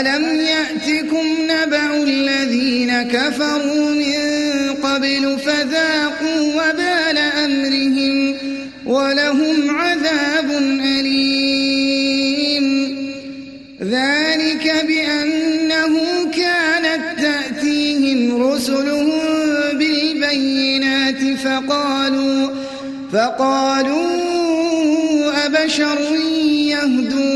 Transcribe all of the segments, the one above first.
ألم يأتكم نبأ الذين كفروا من قبل فذاقوا وبال أمرهم ولهم عذاب أليم ذلك بأنه كانت تأتيهم رسلهم بالبينات فقالوا فقالوا أبشر يهدوننا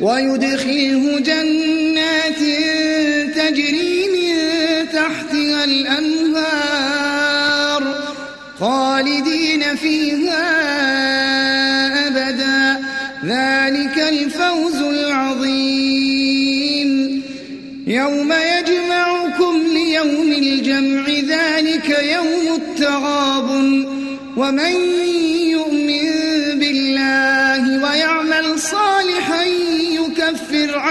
ويدخله جنات تجري من تحتها الأنهار خالدين فيها أبدا. ذلك الفوز العظيم. يوم يجمعكم ليوم الجمع ذلك يوم التغاب ومن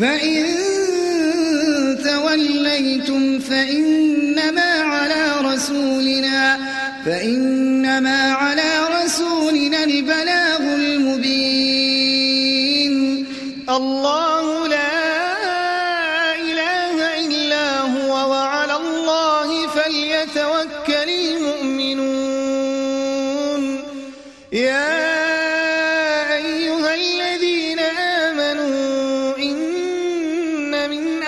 فإن توليتم فإنما على رسولنا فإنما على رسولنا البلاغ المبين الله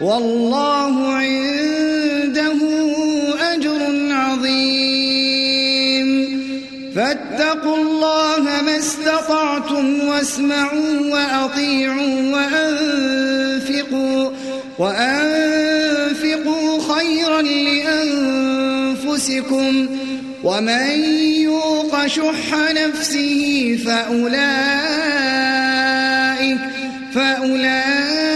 والله عنده أجر عظيم. فاتقوا الله ما استطعتم واسمعوا وأطيعوا وأنفقوا وأنفقوا خيرا لأنفسكم. ومن يوق شح نفسه فأولئك فأولئك